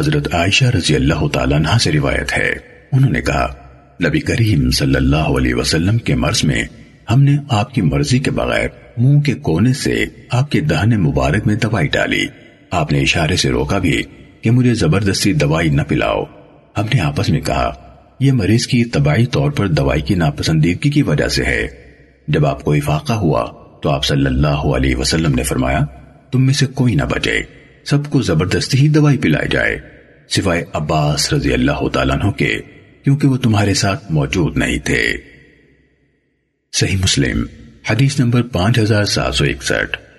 حضرت عائشہ رضی اللہ تعالیٰ عنہ سے روایت ہے۔ انہوں نے کہا، نبی کریم صلی اللہ علیہ وسلم کے مرض میں ہم نے آپ کی مرضی کے بغیر منہ کے کونے سے آپ کے دہنے مبارک میں دوائی ڈالی۔ آپ نے اشارے سے روکا بھی کہ مجھے زبردستی دوائی نہ پلاؤ۔ ہم نے آپس میں کہا، یہ مریض کی طبعی طور پر دوائی کی ناپسندیدگی کی وجہ سے ہے۔ جب آپ کو افاقہ ہوا تو آپ صلی اللہ علیہ وسلم نے فرمایا، تم میں سے کوئی نہ بچے، سب کو زبردستی ہی دوائی پلائی جائے۔ سوائے عباس رضی اللہ تعالیٰ عنہ کے، کیونکہ وہ تمہارے ساتھ موجود نہیں تھے۔ صحیح مسلم، حدیث نمبر پانچ ہزار سات سو اکسٹھ۔